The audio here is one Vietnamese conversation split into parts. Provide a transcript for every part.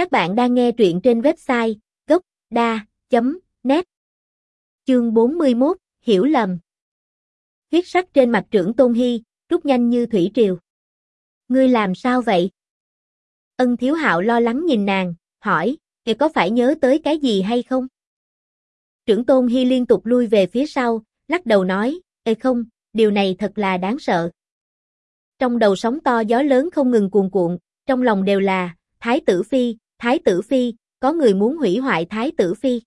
Các bạn đang nghe truyện trên website gốc.da.net Chương 41, Hiểu lầm Huyết sắc trên mặt trưởng Tôn Hy, rút nhanh như thủy triều. Ngươi làm sao vậy? Ân Thiếu Hạo lo lắng nhìn nàng, hỏi, Ngươi có phải nhớ tới cái gì hay không? Trưởng Tôn Hy liên tục lui về phía sau, lắc đầu nói, Ê không, điều này thật là đáng sợ. Trong đầu sóng to gió lớn không ngừng cuồn cuộn, trong lòng đều là, Thái tử Phi, Thái tử Phi, có người muốn hủy hoại Thái tử Phi.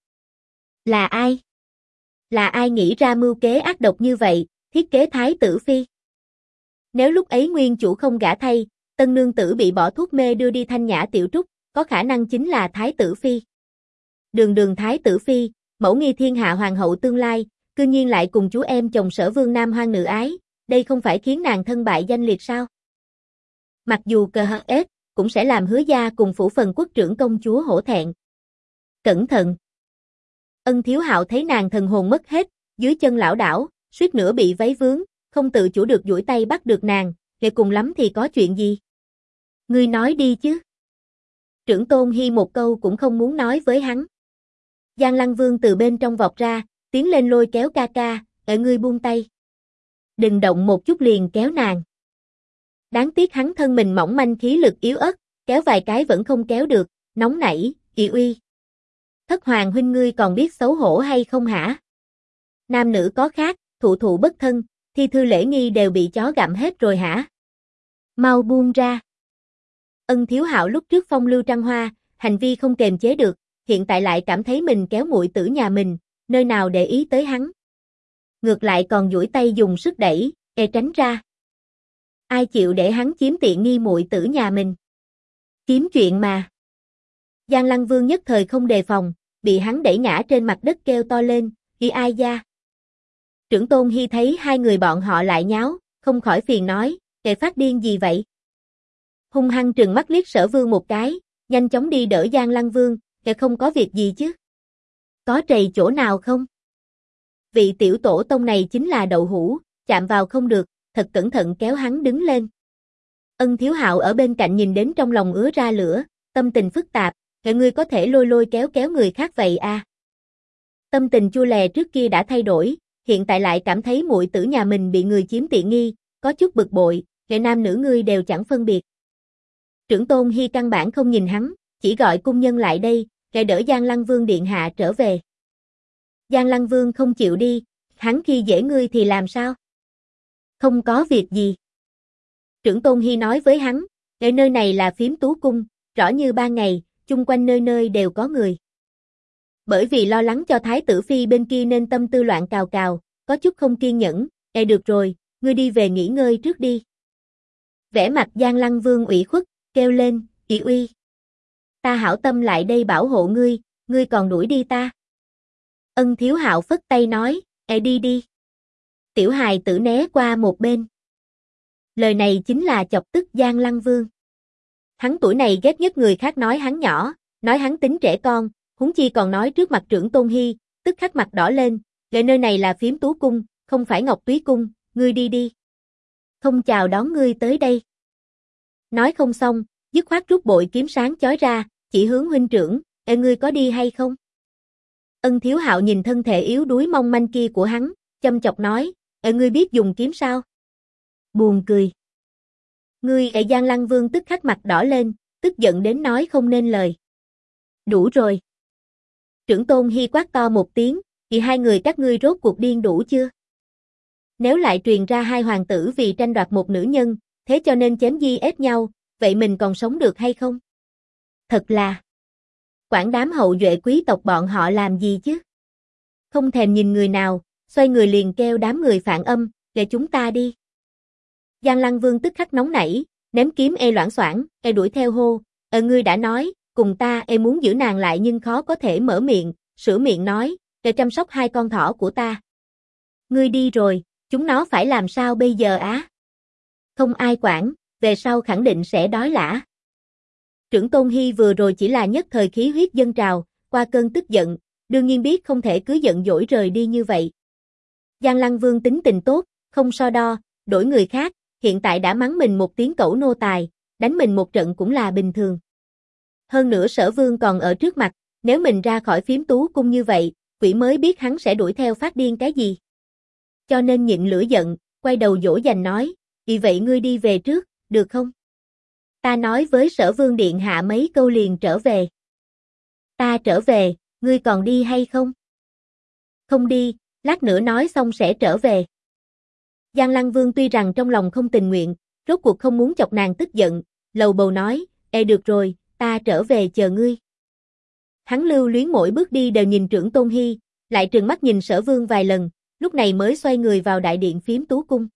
Là ai? Là ai nghĩ ra mưu kế ác độc như vậy, thiết kế Thái tử Phi? Nếu lúc ấy nguyên chủ không gả thay, tân nương tử bị bỏ thuốc mê đưa đi thanh nhã tiểu trúc, có khả năng chính là Thái tử Phi. Đường đường Thái tử Phi, mẫu nghi thiên hạ hoàng hậu tương lai, cư nhiên lại cùng chú em chồng sở vương nam hoang nữ ái, đây không phải khiến nàng thân bại danh liệt sao? Mặc dù cờ hờ ếch, cũng sẽ làm hứa gia cùng phủ phần quốc trưởng công chúa hổ thẹn. Cẩn thận! Ân thiếu hạo thấy nàng thần hồn mất hết, dưới chân lão đảo, suýt nữa bị váy vướng, không tự chủ được duỗi tay bắt được nàng, để cùng lắm thì có chuyện gì? Ngươi nói đi chứ. Trưởng tôn hy một câu cũng không muốn nói với hắn. Giang Lăng Vương từ bên trong vọt ra, tiến lên lôi kéo ca ca, ở ngươi buông tay. Đừng động một chút liền kéo nàng. Đáng tiếc hắn thân mình mỏng manh khí lực yếu ớt, kéo vài cái vẫn không kéo được, nóng nảy, kỳ uy. Thất hoàng huynh ngươi còn biết xấu hổ hay không hả? Nam nữ có khác, thụ thụ bất thân, thi thư lễ nghi đều bị chó gặm hết rồi hả? Mau buông ra. Ân thiếu hạo lúc trước phong lưu trăng hoa, hành vi không kềm chế được, hiện tại lại cảm thấy mình kéo muội tử nhà mình, nơi nào để ý tới hắn. Ngược lại còn duỗi tay dùng sức đẩy, e tránh ra. Ai chịu để hắn chiếm tiện nghi muội tử nhà mình? Chiếm chuyện mà. Giang Lăng Vương nhất thời không đề phòng, bị hắn đẩy ngã trên mặt đất kêu to lên, "Hi ai da Trưởng Tôn hy thấy hai người bọn họ lại nháo, không khỏi phiền nói, "Kệ phát điên gì vậy?" Hung hăng trừng mắt liếc Sở Vương một cái, nhanh chóng đi đỡ Giang Lăng Vương, "Kệ không có việc gì chứ?" Có trầy chỗ nào không? Vị tiểu tổ tông này chính là đậu hũ, chạm vào không được, thật cẩn thận kéo hắn đứng lên. Ân thiếu hạo ở bên cạnh nhìn đến trong lòng ứa ra lửa, tâm tình phức tạp, kệ ngươi có thể lôi lôi kéo kéo người khác vậy à. Tâm tình chua lè trước kia đã thay đổi, hiện tại lại cảm thấy muội tử nhà mình bị người chiếm tiện nghi, có chút bực bội, kệ nam nữ ngươi đều chẳng phân biệt. Trưởng tôn hy căn bản không nhìn hắn, chỉ gọi cung nhân lại đây, kẻ đỡ Giang Lăng Vương điện hạ trở về. Giang Lăng Vương không chịu đi, hắn khi dễ ngươi thì làm sao? Không có việc gì. Trưởng Tôn Hy nói với hắn, ở nơi này là phiếm tú cung, rõ như ba ngày, chung quanh nơi nơi đều có người. Bởi vì lo lắng cho Thái tử Phi bên kia nên tâm tư loạn cào cào, có chút không kiên nhẫn, e được rồi, ngươi đi về nghỉ ngơi trước đi. Vẽ mặt Giang Lăng Vương ủy khuất, kêu lên, ý uy. Ta hảo tâm lại đây bảo hộ ngươi, ngươi còn đuổi đi ta. Ân thiếu hạo phất tay nói, e đi đi. Tiểu hài tử né qua một bên. Lời này chính là chọc tức Giang Lăng Vương. Hắn tuổi này ghét nhất người khác nói hắn nhỏ, nói hắn tính trẻ con, huống chi còn nói trước mặt trưởng Tôn Hy, tức khắc mặt đỏ lên, "Lệ nơi này là phiếm tú cung, không phải ngọc túy cung, ngươi đi đi. Không chào đón ngươi tới đây. Nói không xong, dứt khoát rút bội kiếm sáng chói ra, chỉ hướng huynh trưởng, "Ê ngươi có đi hay không?" Ân Thiếu Hạo nhìn thân thể yếu đuối mong manh kia của hắn, châm chọc nói, "Ê ngươi biết dùng kiếm sao?" Buồn cười. Ngươi ệ Giang Lăng Vương tức khắc mặt đỏ lên, tức giận đến nói không nên lời. Đủ rồi. Trưởng tôn hy quát to một tiếng, thì hai người các ngươi rốt cuộc điên đủ chưa? Nếu lại truyền ra hai hoàng tử vì tranh đoạt một nữ nhân, thế cho nên chém di ép nhau, vậy mình còn sống được hay không? Thật là... Quản đám hậu duệ quý tộc bọn họ làm gì chứ? Không thèm nhìn người nào, xoay người liền kêu đám người phản âm, để chúng ta đi. Giang Lăng Vương tức khắc nóng nảy, ném kiếm e loãng soảng, e đuổi theo hô, ờ ngươi đã nói, cùng ta e muốn giữ nàng lại nhưng khó có thể mở miệng, sửa miệng nói, để chăm sóc hai con thỏ của ta. Ngươi đi rồi, chúng nó phải làm sao bây giờ á? Không ai quản, về sau khẳng định sẽ đói lã. Trưởng Tôn Hy vừa rồi chỉ là nhất thời khí huyết dân trào, qua cơn tức giận, đương nhiên biết không thể cứ giận dỗi rời đi như vậy. Giang Lăng Vương tính tình tốt, không so đo, đổi người khác, hiện tại đã mắng mình một tiếng cẩu nô tài, đánh mình một trận cũng là bình thường. Hơn nữa sở vương còn ở trước mặt, nếu mình ra khỏi phiếm tú cung như vậy, quỷ mới biết hắn sẽ đuổi theo phát điên cái gì. Cho nên nhịn lửa giận, quay đầu dỗ dành nói, vì vậy ngươi đi về trước, được không? Ta nói với sở vương điện hạ mấy câu liền trở về. Ta trở về, ngươi còn đi hay không? Không đi, lát nữa nói xong sẽ trở về. Giang Lăng Vương tuy rằng trong lòng không tình nguyện, rốt cuộc không muốn chọc nàng tức giận, lầu bầu nói, Ê được rồi, ta trở về chờ ngươi. Hắn lưu luyến mỗi bước đi đều nhìn trưởng Tôn Hy, lại trừng mắt nhìn sở vương vài lần, lúc này mới xoay người vào đại điện phím tú cung.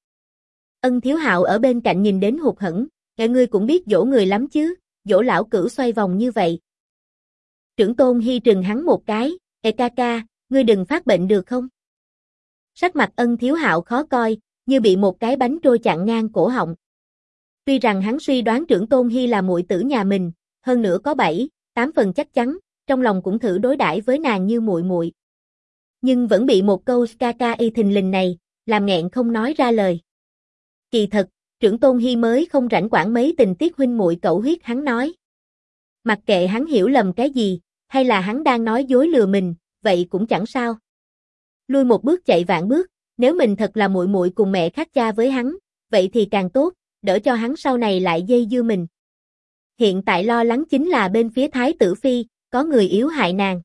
Ân thiếu hạo ở bên cạnh nhìn đến hụt hẫng, nghe ngươi cũng biết dỗ người lắm chứ, dỗ lão cử xoay vòng như vậy. Trưởng Tôn Hy trừng hắn một cái, Ê ca ca, ngươi đừng phát bệnh được không? Sắc mặt ân thiếu hạo khó coi, như bị một cái bánh trôi chặn ngang cổ họng. Tuy rằng hắn suy đoán trưởng Tôn Hy là muội tử nhà mình, hơn nữa có 7, 8 phần chắc chắn, trong lòng cũng thử đối đãi với nàng như muội muội. Nhưng vẫn bị một câu kaka y thình lình này, làm nghẹn không nói ra lời. Kỳ thật, trưởng Tôn Hy mới không rảnh quản mấy tình tiết huynh muội cậu huyết hắn nói. Mặc kệ hắn hiểu lầm cái gì, hay là hắn đang nói dối lừa mình, vậy cũng chẳng sao. Lui một bước chạy vạn bước, nếu mình thật là muội muội cùng mẹ khác cha với hắn, vậy thì càng tốt, đỡ cho hắn sau này lại dây dưa mình. Hiện tại lo lắng chính là bên phía Thái tử Phi, có người yếu hại nàng.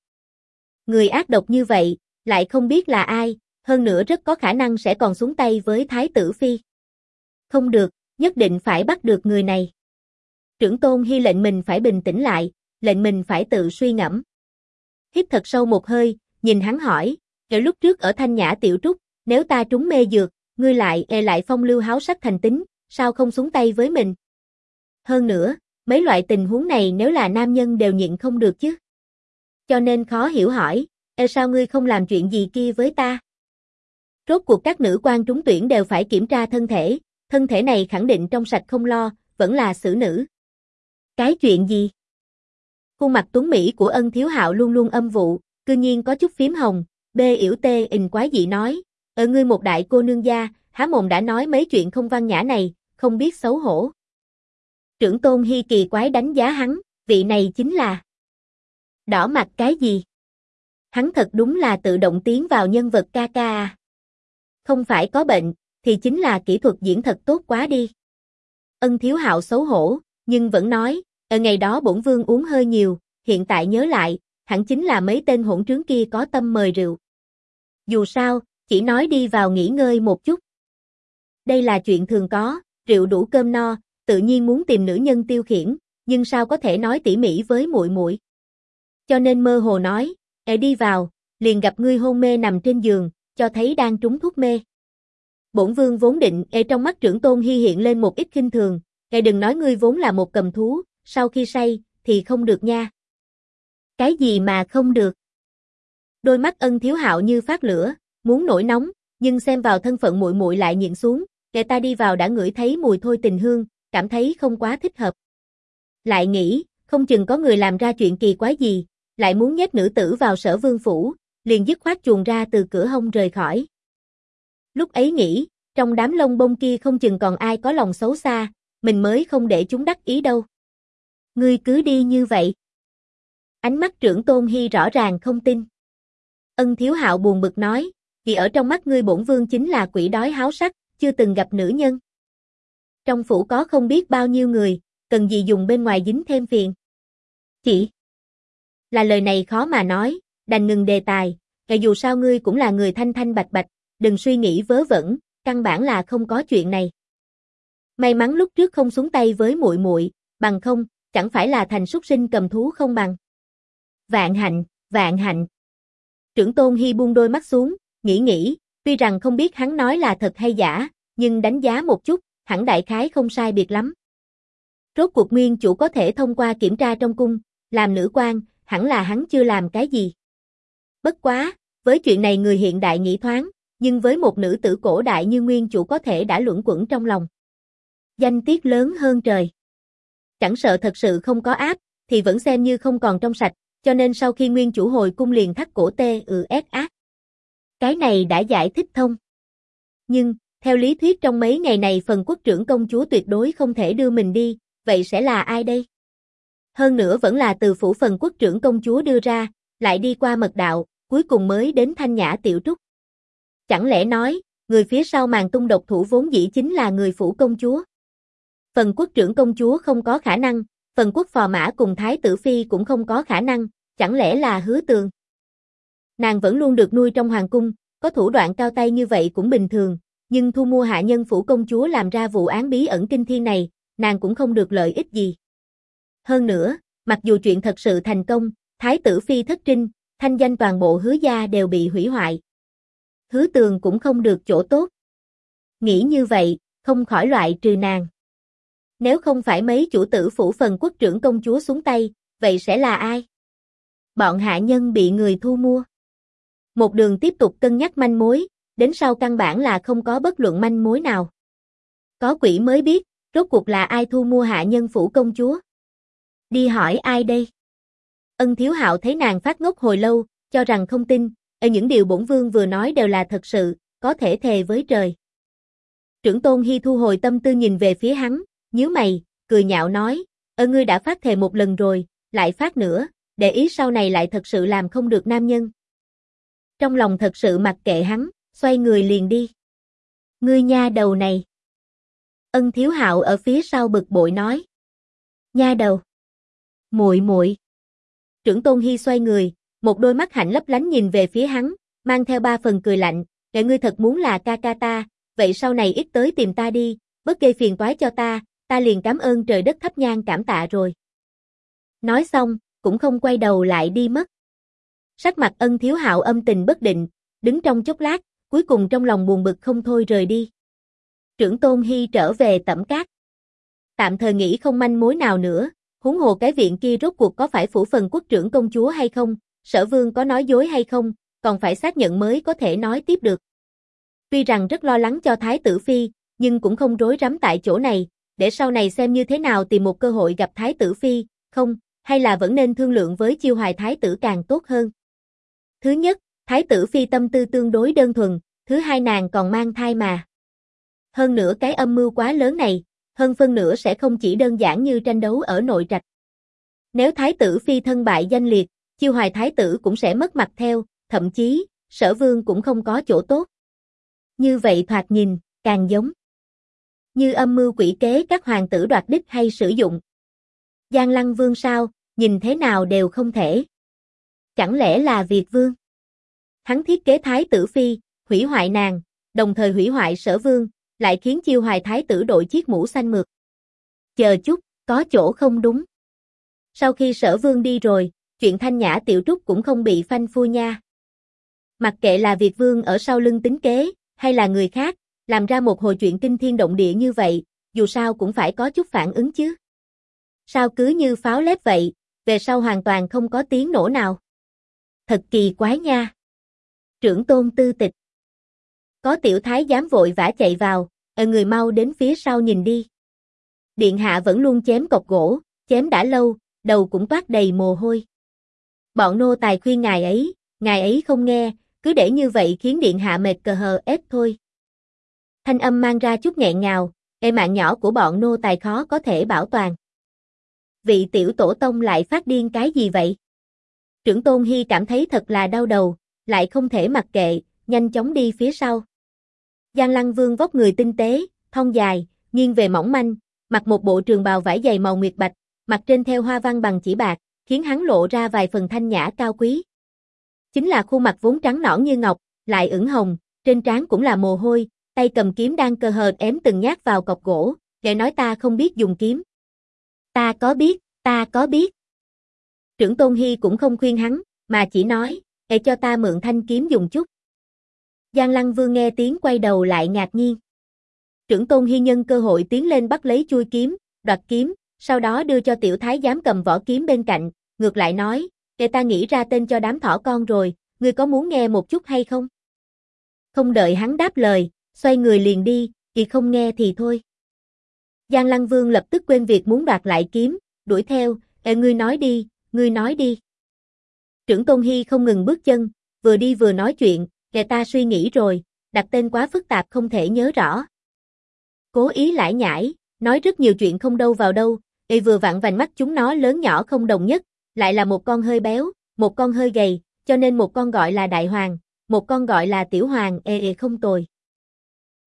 Người ác độc như vậy, lại không biết là ai, hơn nữa rất có khả năng sẽ còn xuống tay với Thái tử Phi. Không được, nhất định phải bắt được người này. Trưởng tôn hy lệnh mình phải bình tĩnh lại, lệnh mình phải tự suy ngẫm. Hít thật sâu một hơi, nhìn hắn hỏi, Kể lúc trước ở thanh nhã tiểu trúc, nếu ta trúng mê dược, ngươi lại e lại phong lưu háo sắc thành tính, sao không xuống tay với mình? Hơn nữa, mấy loại tình huống này nếu là nam nhân đều nhịn không được chứ. Cho nên khó hiểu hỏi, e sao ngươi không làm chuyện gì kia với ta? Rốt cuộc các nữ quan trúng tuyển đều phải kiểm tra thân thể, thân thể này khẳng định trong sạch không lo, vẫn là xử nữ. Cái chuyện gì? Khuôn mặt tuấn Mỹ của ân thiếu hạo luôn luôn âm vụ, cư nhiên có chút phím hồng, B yểu tê ình quái dị nói, ở ngươi một đại cô nương gia, há mồm đã nói mấy chuyện không văn nhã này, không biết xấu hổ. Trưởng tôn hy kỳ quái đánh giá hắn, vị này chính là đỏ mặt cái gì? Hắn thật đúng là tự động tiến vào nhân vật ca ca à. Không phải có bệnh, thì chính là kỹ thuật diễn thật tốt quá đi. Ân thiếu hạo xấu hổ, nhưng vẫn nói, ở ngày đó bổn vương uống hơi nhiều, hiện tại nhớ lại, hẳn chính là mấy tên hỗn trướng kia có tâm mời rượu. Dù sao, chỉ nói đi vào nghỉ ngơi một chút. Đây là chuyện thường có, rượu đủ cơm no, tự nhiên muốn tìm nữ nhân tiêu khiển, nhưng sao có thể nói tỉ mỉ với muội muội. Cho nên mơ hồ nói, "Ê đi vào, liền gặp ngươi hôn mê nằm trên giường, cho thấy đang trúng thuốc mê." Bổn vương vốn định, "Ê trong mắt trưởng tôn hi hiện lên một ít khinh thường, "Ê đừng nói ngươi vốn là một cầm thú, sau khi say thì không được nha." Cái gì mà không được? Đôi mắt Ân Thiếu Hạo như phát lửa, muốn nổi nóng, nhưng xem vào thân phận muội muội lại nhịn xuống, kẻ ta đi vào đã ngửi thấy mùi thôi tình hương, cảm thấy không quá thích hợp. Lại nghĩ, không chừng có người làm ra chuyện kỳ quái gì, lại muốn nhét nữ tử vào sở vương phủ, liền dứt khoát chuồn ra từ cửa hông rời khỏi. Lúc ấy nghĩ, trong đám lông bông kia không chừng còn ai có lòng xấu xa, mình mới không để chúng đắc ý đâu. Ngươi cứ đi như vậy. Ánh mắt trưởng tôn hy rõ ràng không tin. Ân thiếu hạo buồn bực nói, vì ở trong mắt ngươi bổn vương chính là quỷ đói háo sắc, chưa từng gặp nữ nhân. Trong phủ có không biết bao nhiêu người, cần gì dùng bên ngoài dính thêm phiền. Chỉ là lời này khó mà nói, đành ngừng đề tài, kể dù sao ngươi cũng là người thanh thanh bạch bạch, đừng suy nghĩ vớ vẩn, căn bản là không có chuyện này. May mắn lúc trước không xuống tay với muội muội, bằng không, chẳng phải là thành súc sinh cầm thú không bằng. Vạn hạnh, vạn hạnh. Trưởng tôn hy buông đôi mắt xuống, nghĩ nghĩ, tuy rằng không biết hắn nói là thật hay giả, nhưng đánh giá một chút, hẳn đại khái không sai biệt lắm. Rốt cuộc nguyên chủ có thể thông qua kiểm tra trong cung, làm nữ quan, hẳn là hắn chưa làm cái gì. Bất quá, với chuyện này người hiện đại nghĩ thoáng, nhưng với một nữ tử cổ đại như nguyên chủ có thể đã luẩn quẩn trong lòng. Danh tiết lớn hơn trời. Chẳng sợ thật sự không có áp, thì vẫn xem như không còn trong sạch, cho nên sau khi nguyên chủ hồi cung liền thắt cổ tê ừ ép ác. Cái này đã giải thích thông. Nhưng, theo lý thuyết trong mấy ngày này phần quốc trưởng công chúa tuyệt đối không thể đưa mình đi, vậy sẽ là ai đây? Hơn nữa vẫn là từ phủ phần quốc trưởng công chúa đưa ra, lại đi qua mật đạo, cuối cùng mới đến thanh nhã tiểu trúc. Chẳng lẽ nói, người phía sau màn tung độc thủ vốn dĩ chính là người phủ công chúa. Phần quốc trưởng công chúa không có khả năng, phần quốc phò mã cùng thái tử phi cũng không có khả năng, chẳng lẽ là hứa tường. Nàng vẫn luôn được nuôi trong hoàng cung, có thủ đoạn cao tay như vậy cũng bình thường, nhưng thu mua hạ nhân phủ công chúa làm ra vụ án bí ẩn kinh thiên này, nàng cũng không được lợi ích gì. Hơn nữa, mặc dù chuyện thật sự thành công, thái tử phi thất trinh, thanh danh toàn bộ hứa gia đều bị hủy hoại. Hứa tường cũng không được chỗ tốt. Nghĩ như vậy, không khỏi loại trừ nàng. Nếu không phải mấy chủ tử phủ phần quốc trưởng công chúa xuống tay, vậy sẽ là ai? Bọn hạ nhân bị người thu mua. Một đường tiếp tục cân nhắc manh mối, đến sau căn bản là không có bất luận manh mối nào. Có quỷ mới biết, rốt cuộc là ai thu mua hạ nhân phủ công chúa. Đi hỏi ai đây? Ân thiếu hạo thấy nàng phát ngốc hồi lâu, cho rằng không tin, ở những điều bổn vương vừa nói đều là thật sự, có thể thề với trời. Trưởng tôn hy thu hồi tâm tư nhìn về phía hắn, nhíu mày, cười nhạo nói, ơ ngươi đã phát thề một lần rồi, lại phát nữa, để ý sau này lại thật sự làm không được nam nhân. Trong lòng thật sự mặc kệ hắn, xoay người liền đi. Ngươi nha đầu này. Ân thiếu hạo ở phía sau bực bội nói. Nha đầu. muội muội. Trưởng tôn hy xoay người, một đôi mắt hạnh lấp lánh nhìn về phía hắn, mang theo ba phần cười lạnh, kẻ ngươi thật muốn là ca ca ta, vậy sau này ít tới tìm ta đi, bất gây phiền toái cho ta, ta liền cảm ơn trời đất thấp nhang cảm tạ rồi. Nói xong, cũng không quay đầu lại đi mất. Sắc mặt ân thiếu hạo âm tình bất định, đứng trong chốc lát, cuối cùng trong lòng buồn bực không thôi rời đi. Trưởng Tôn Hy trở về tẩm cát. Tạm thời nghĩ không manh mối nào nữa, huống hồ cái viện kia rốt cuộc có phải phủ phần quốc trưởng công chúa hay không, sở vương có nói dối hay không, còn phải xác nhận mới có thể nói tiếp được. Tuy rằng rất lo lắng cho Thái tử Phi, nhưng cũng không rối rắm tại chỗ này, để sau này xem như thế nào tìm một cơ hội gặp Thái tử Phi, không, hay là vẫn nên thương lượng với chiêu hoài Thái tử càng tốt hơn. Thứ nhất, Thái tử Phi tâm tư tương đối đơn thuần, thứ hai nàng còn mang thai mà. Hơn nữa cái âm mưu quá lớn này, hơn phân nửa sẽ không chỉ đơn giản như tranh đấu ở nội trạch. Nếu Thái tử Phi thân bại danh liệt, chiêu hoài Thái tử cũng sẽ mất mặt theo, thậm chí, sở vương cũng không có chỗ tốt. Như vậy thoạt nhìn, càng giống. Như âm mưu quỷ kế các hoàng tử đoạt đích hay sử dụng. Giang lăng vương sao, nhìn thế nào đều không thể. Chẳng lẽ là Việt vương? Hắn thiết kế thái tử phi, hủy hoại nàng, đồng thời hủy hoại sở vương, lại khiến chiêu hoài thái tử đội chiếc mũ xanh mượt. Chờ chút, có chỗ không đúng. Sau khi sở vương đi rồi, chuyện thanh nhã tiểu trúc cũng không bị phanh phu nha. Mặc kệ là Việt vương ở sau lưng tính kế, hay là người khác, làm ra một hồi chuyện kinh thiên động địa như vậy, dù sao cũng phải có chút phản ứng chứ. Sao cứ như pháo lép vậy, về sau hoàn toàn không có tiếng nổ nào. Thật kỳ quái nha. Trưởng tôn tư tịch. Có tiểu thái dám vội vã chạy vào, ở người mau đến phía sau nhìn đi. Điện hạ vẫn luôn chém cọc gỗ, chém đã lâu, đầu cũng toát đầy mồ hôi. Bọn nô tài khuyên ngài ấy, ngài ấy không nghe, cứ để như vậy khiến điện hạ mệt cờ hờ ép thôi. Thanh âm mang ra chút nghẹn ngào, e mạng nhỏ của bọn nô tài khó có thể bảo toàn. Vị tiểu tổ tông lại phát điên cái gì vậy? Trưởng tôn hy cảm thấy thật là đau đầu, lại không thể mặc kệ, nhanh chóng đi phía sau. Giang Lăng Vương vóc người tinh tế, thon dài, nghiêng về mỏng manh, mặc một bộ trường bào vải dày màu nguyệt bạch, mặt trên theo hoa văn bằng chỉ bạc, khiến hắn lộ ra vài phần thanh nhã cao quý. Chính là khuôn mặt vốn trắng nõn như ngọc, lại ửng hồng, trên trán cũng là mồ hôi, tay cầm kiếm đang cơ hờ ém từng nhát vào cọc gỗ, để nói ta không biết dùng kiếm. Ta có biết, ta có biết. Trưởng Tôn Hy cũng không khuyên hắn, mà chỉ nói, để cho ta mượn thanh kiếm dùng chút. Giang Lăng Vương nghe tiếng quay đầu lại ngạc nhiên. Trưởng Tôn Hy nhân cơ hội tiến lên bắt lấy chui kiếm, đoạt kiếm, sau đó đưa cho tiểu thái giám cầm vỏ kiếm bên cạnh, ngược lại nói, để ta nghĩ ra tên cho đám thỏ con rồi, ngươi có muốn nghe một chút hay không? Không đợi hắn đáp lời, xoay người liền đi, kỳ không nghe thì thôi. Giang Lăng Vương lập tức quên việc muốn đoạt lại kiếm, đuổi theo, Ê ngươi nói đi, ngươi nói đi. Trưởng Tôn Hy không ngừng bước chân, vừa đi vừa nói chuyện, kẻ ta suy nghĩ rồi, đặt tên quá phức tạp không thể nhớ rõ. Cố ý lải nhải, nói rất nhiều chuyện không đâu vào đâu, y vừa vặn vành mắt chúng nó lớn nhỏ không đồng nhất, lại là một con hơi béo, một con hơi gầy, cho nên một con gọi là đại hoàng, một con gọi là tiểu hoàng, ê ê không tồi.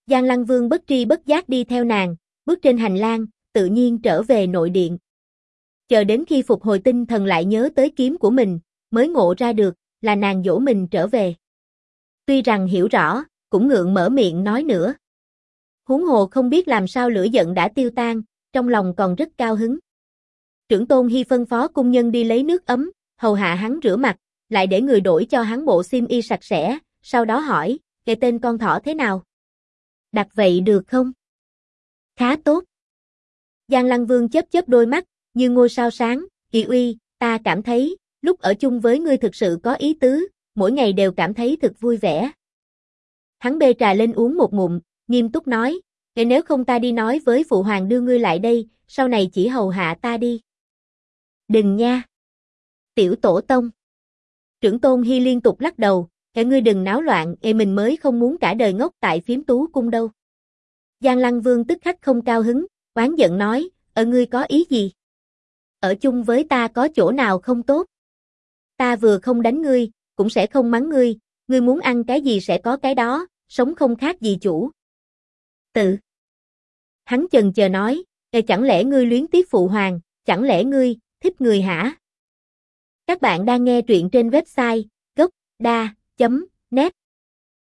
Giang Lăng Vương bất tri bất giác đi theo nàng, bước trên hành lang, tự nhiên trở về nội điện. Chờ đến khi phục hồi tinh thần lại nhớ tới kiếm của mình, mới ngộ ra được, là nàng dỗ mình trở về. Tuy rằng hiểu rõ, cũng ngượng mở miệng nói nữa. Huống hồ không biết làm sao lửa giận đã tiêu tan, trong lòng còn rất cao hứng. Trưởng tôn hy phân phó cung nhân đi lấy nước ấm, hầu hạ hắn rửa mặt, lại để người đổi cho hắn bộ xiêm y sạch sẽ, sau đó hỏi, cái tên con thỏ thế nào? Đặt vậy được không? Khá tốt. Giang Lăng Vương chớp chớp đôi mắt, như ngôi sao sáng, kỳ uy, ta cảm thấy, lúc ở chung với ngươi thực sự có ý tứ, mỗi ngày đều cảm thấy thật vui vẻ. Hắn bê trà lên uống một ngụm, nghiêm túc nói, nếu không ta đi nói với phụ hoàng đưa ngươi lại đây, sau này chỉ hầu hạ ta đi. Đừng nha. Tiểu tổ tông. Trưởng tôn hy liên tục lắc đầu, Ê ngươi đừng náo loạn, ê mình mới không muốn cả đời ngốc tại phiếm tú cung đâu. Giang Lăng Vương tức khắc không cao hứng, oán giận nói, ở ngươi có ý gì? Ở chung với ta có chỗ nào không tốt? Ta vừa không đánh ngươi, cũng sẽ không mắng ngươi, ngươi muốn ăn cái gì sẽ có cái đó, sống không khác gì chủ. Tự. Hắn chần chờ nói, Ê chẳng lẽ ngươi luyến tiếc phụ hoàng, chẳng lẽ ngươi, thích người hả? Các bạn đang nghe truyện trên website net